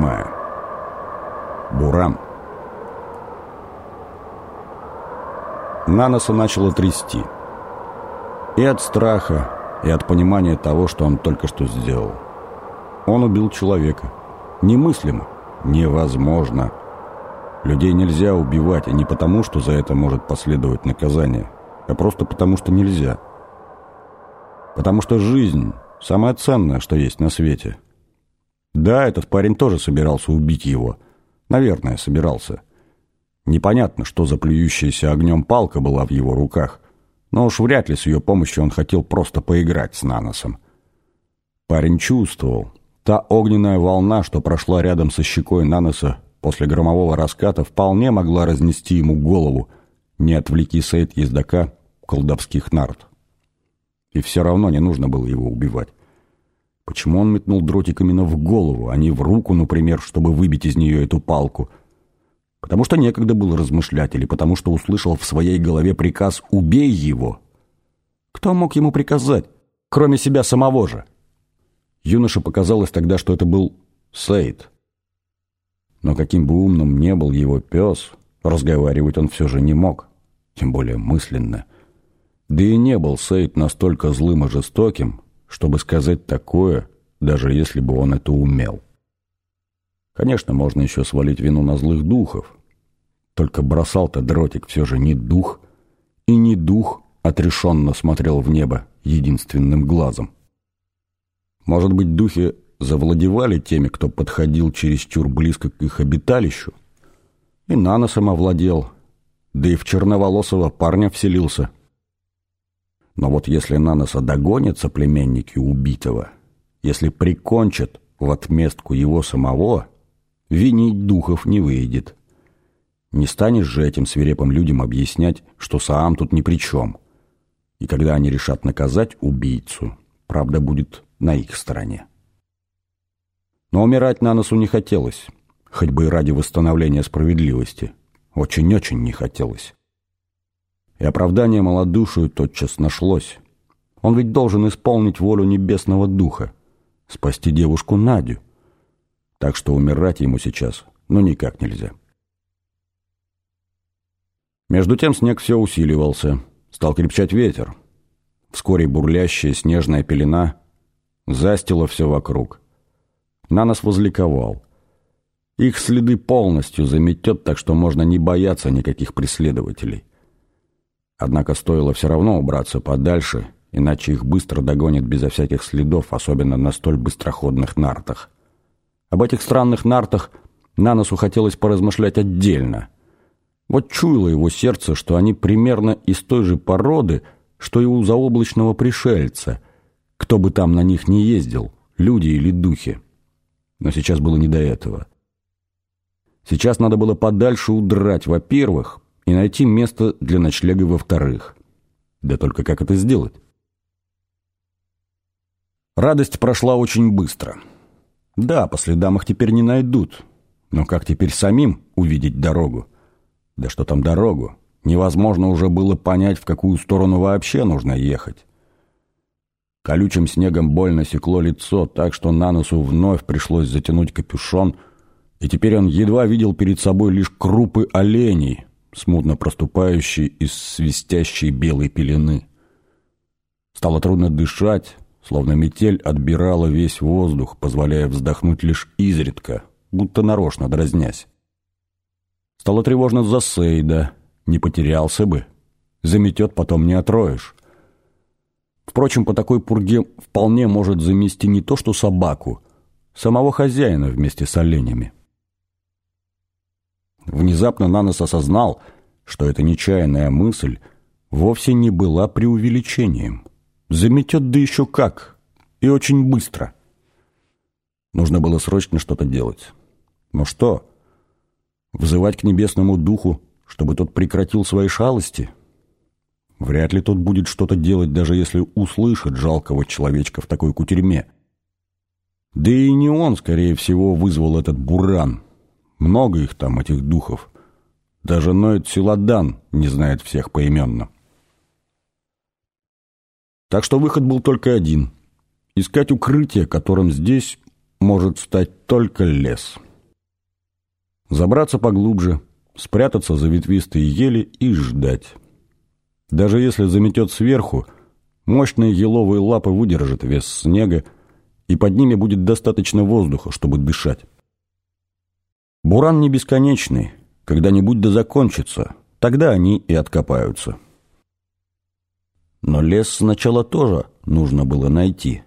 восьмая. Буран. Наноса начало трясти. И от страха, и от понимания того, что он только что сделал. Он убил человека. Немыслимо. Невозможно. Людей нельзя убивать, и не потому, что за это может последовать наказание, а просто потому, что нельзя. Потому что жизнь – самое ценное, что есть на свете. Да, этот парень тоже собирался убить его. Наверное, собирался. Непонятно, что за плюющаяся огнем палка была в его руках, но уж вряд ли с ее помощью он хотел просто поиграть с Наносом. Парень чувствовал, та огненная волна, что прошла рядом со щекой Наноса после громового раската, вполне могла разнести ему голову, не отвлеки Сейд ездока колдовских нарт. И все равно не нужно было его убивать. Почему он метнул дротик именно в голову, а не в руку, например, чтобы выбить из нее эту палку? Потому что некогда было размышлять, или потому что услышал в своей голове приказ «убей его». Кто мог ему приказать, кроме себя самого же? Юноше показалось тогда, что это был Сейд. Но каким бы умным не был его пес, разговаривать он все же не мог, тем более мысленно. Да и не был Сейд настолько злым и жестоким, чтобы сказать такое, даже если бы он это умел. Конечно, можно еще свалить вину на злых духов. Только бросал-то дротик все же не дух, и не дух отрешенно смотрел в небо единственным глазом. Может быть, духи завладевали теми, кто подходил чересчур близко к их обиталищу? И наносом овладел, да и в черноволосого парня вселился – но вот если на носа догонятся племенники убитого, если прикончат в отместку его самого, винить духов не выйдет. Не станешь же этим свирепым людям объяснять, что Саам тут ни при чем. И когда они решат наказать убийцу, правда будет на их стороне. Но умирать на носу не хотелось, хоть бы и ради восстановления справедливости. Очень-очень не хотелось. И оправдание малодушию тотчас нашлось. Он ведь должен исполнить волю небесного духа, спасти девушку Надю. Так что умирать ему сейчас ну никак нельзя. Между тем снег все усиливался, стал крепчать ветер. Вскоре бурлящая снежная пелена застила все вокруг. На нас возликовал. Их следы полностью заметет, так что можно не бояться никаких преследователей. Однако стоило все равно убраться подальше, иначе их быстро догонят безо всяких следов, особенно на столь быстроходных нартах. Об этих странных нартах на носу хотелось поразмышлять отдельно. Вот чуяло его сердце, что они примерно из той же породы, что и у заоблачного пришельца, кто бы там на них не ездил, люди или духи. Но сейчас было не до этого. Сейчас надо было подальше удрать, во-первых, и найти место для ночлега во-вторых. Да только как это сделать? Радость прошла очень быстро. Да, по следам их теперь не найдут. Но как теперь самим увидеть дорогу? Да что там дорогу? Невозможно уже было понять, в какую сторону вообще нужно ехать. Колючим снегом больно секло лицо, так что на носу вновь пришлось затянуть капюшон, и теперь он едва видел перед собой лишь крупы оленей, смутно проступающий из свистящей белой пелены. Стало трудно дышать, словно метель отбирала весь воздух, позволяя вздохнуть лишь изредка, будто нарочно дразнясь. Стало тревожно за Сейда, не потерялся бы, заметет потом не отроешь. Впрочем, по такой пурге вполне может замести не то что собаку, самого хозяина вместе с оленями. Внезапно Нанос осознал, что эта нечаянная мысль вовсе не была преувеличением. Заметет да еще как, и очень быстро. Нужно было срочно что-то делать. Но что? Взывать к небесному духу, чтобы тот прекратил свои шалости? Вряд ли тот будет что-то делать, даже если услышит жалкого человечка в такой кутерьме. Да и не он, скорее всего, вызвал этот буран — много их там, этих духов. Даже Ноет Силадан не знает всех поименно. Так что выход был только один. Искать укрытие, которым здесь может стать только лес. Забраться поглубже, спрятаться за ветвистые ели и ждать. Даже если заметет сверху, мощные еловые лапы выдержат вес снега, и под ними будет достаточно воздуха, чтобы дышать. Буран не бесконечный, когда-нибудь да закончится, тогда они и откопаются. Но лес сначала тоже нужно было найти.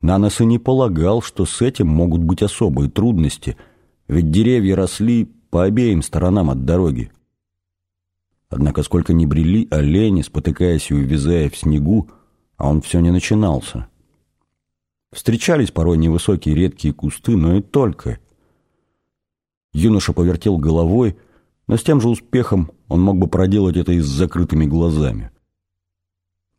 Нанос и не полагал, что с этим могут быть особые трудности, ведь деревья росли по обеим сторонам от дороги. Однако сколько ни брели олени, спотыкаясь и увязая в снегу, а он все не начинался. Встречались порой невысокие редкие кусты, но и только. Юноша повертел головой, но с тем же успехом он мог бы проделать это и с закрытыми глазами.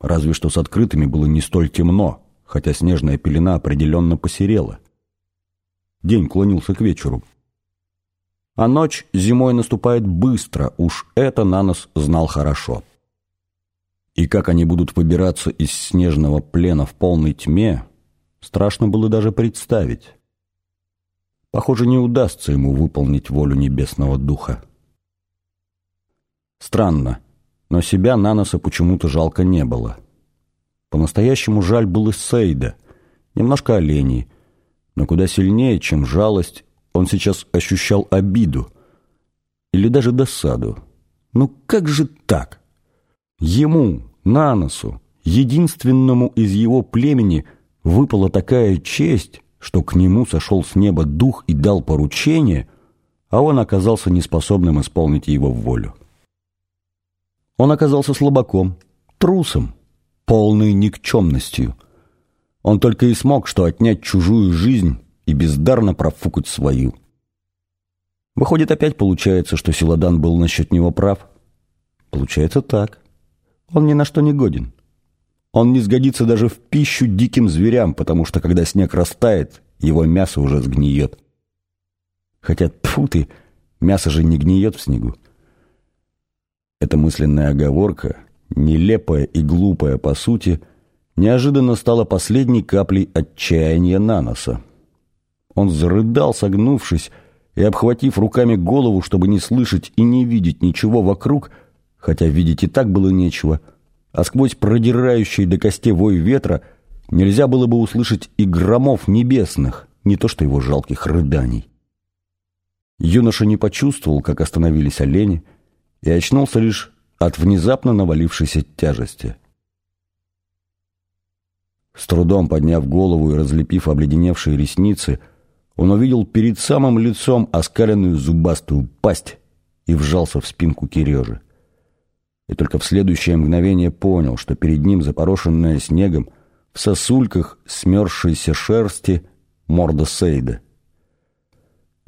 Разве что с открытыми было не столь темно, хотя снежная пелена определенно посерела. День клонился к вечеру. А ночь зимой наступает быстро, уж это Нанос знал хорошо. И как они будут выбираться из снежного плена в полной тьме, страшно было даже представить. Похоже, не удастся ему выполнить волю небесного духа. Странно, но себя Наноса почему-то жалко не было. По-настоящему жаль было Сейда, немножко оленей, но куда сильнее, чем жалость, он сейчас ощущал обиду или даже досаду. Ну как же так? Ему, Наносу, единственному из его племени, выпала такая честь, что к нему сошел с неба дух и дал поручение, а он оказался неспособным исполнить его волю. Он оказался слабаком, трусом, полной никчемностью. Он только и смог, что отнять чужую жизнь и бездарно профукать свою. Выходит, опять получается, что Силадан был насчет него прав? Получается так. Он ни на что не годен. Он не сгодится даже в пищу диким зверям, потому что, когда снег растает, его мясо уже сгниет. Хотя, тьфу ты, мясо же не гниет в снегу. Эта мысленная оговорка, нелепая и глупая по сути, неожиданно стала последней каплей отчаяния Наноса. Он зарыдал, согнувшись, и, обхватив руками голову, чтобы не слышать и не видеть ничего вокруг, хотя видеть и так было нечего, а сквозь продирающий до костей вой ветра нельзя было бы услышать и громов небесных, не то что его жалких рыданий. Юноша не почувствовал, как остановились олени, и очнулся лишь от внезапно навалившейся тяжести. С трудом подняв голову и разлепив обледеневшие ресницы, он увидел перед самым лицом оскаленную зубастую пасть и вжался в спинку Кирежи. И только в следующее мгновение понял, что перед ним запорошенная снегом в сосульках смерзшейся шерсти морда Сейда.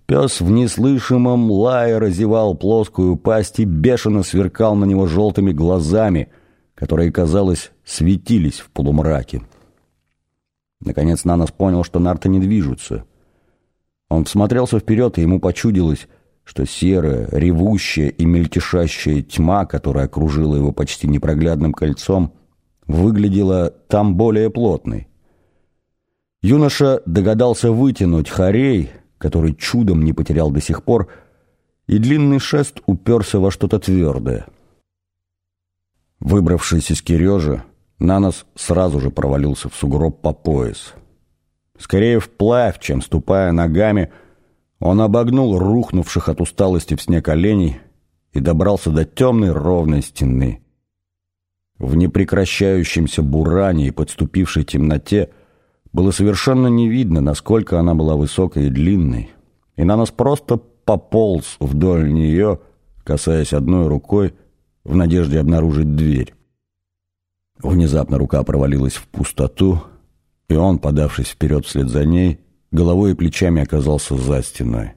Пес в неслышимом лае разевал плоскую пасть и бешено сверкал на него желтыми глазами, которые, казалось, светились в полумраке. Наконец Нанос понял, что нарты не движутся. Он всмотрелся вперед, и ему почудилось, что серая, ревущая и мельтешащая тьма, которая окружила его почти непроглядным кольцом, выглядела там более плотной. Юноша догадался вытянуть хорей — который чудом не потерял до сих пор, и длинный шест уперся во что-то твердое. Выбравшись из Кирежа, Нанос сразу же провалился в сугроб по пояс. Скорее вплавь, чем ступая ногами, он обогнул рухнувших от усталости в снег оленей и добрался до темной ровной стены. В непрекращающемся буране и подступившей темноте было совершенно не видно, насколько она была высокой и длинной, и на нас просто пополз вдоль нее, касаясь одной рукой, в надежде обнаружить дверь. Внезапно рука провалилась в пустоту, и он, подавшись вперед вслед за ней, головой и плечами оказался за стеной.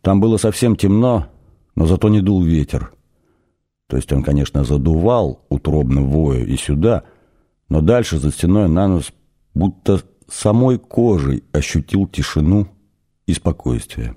Там было совсем темно, но зато не дул ветер. То есть он, конечно, задувал, утробно воя, и сюда — но дальше за стеной Нанус будто самой кожей ощутил тишину и спокойствие.